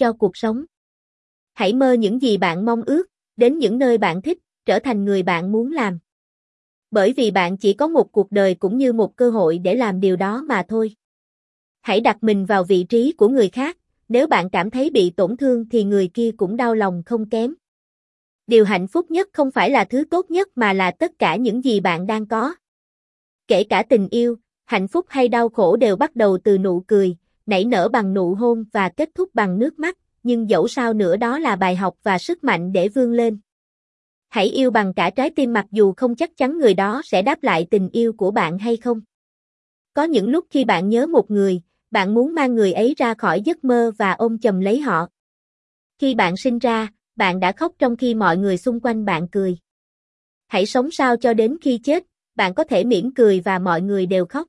cho cuộc sống. Hãy mơ những gì bạn mong ước, đến những nơi bạn thích, trở thành người bạn muốn làm. Bởi vì bạn chỉ có một cuộc đời cũng như một cơ hội để làm điều đó mà thôi. Hãy đặt mình vào vị trí của người khác, nếu bạn cảm thấy bị tổn thương thì người kia cũng đau lòng không kém. Điều hạnh phúc nhất không phải là thứ tốt nhất mà là tất cả những gì bạn đang có. Kể cả tình yêu, hạnh phúc hay đau khổ đều bắt đầu từ nụ cười, nảy nở bằng nụ hôn và kết thúc bằng nước mắt, nhưng dẫu sao nữa đó là bài học và sức mạnh để vươn lên. Hãy yêu bằng cả trái tim mặc dù không chắc chắn người đó sẽ đáp lại tình yêu của bạn hay không. Có những lúc khi bạn nhớ một người, bạn muốn mang người ấy ra khỏi giấc mơ và ôm chầm lấy họ. Khi bạn sinh ra, bạn đã khóc trong khi mọi người xung quanh bạn cười. Hãy sống sao cho đến khi chết, bạn có thể mỉm cười và mọi người đều khóc.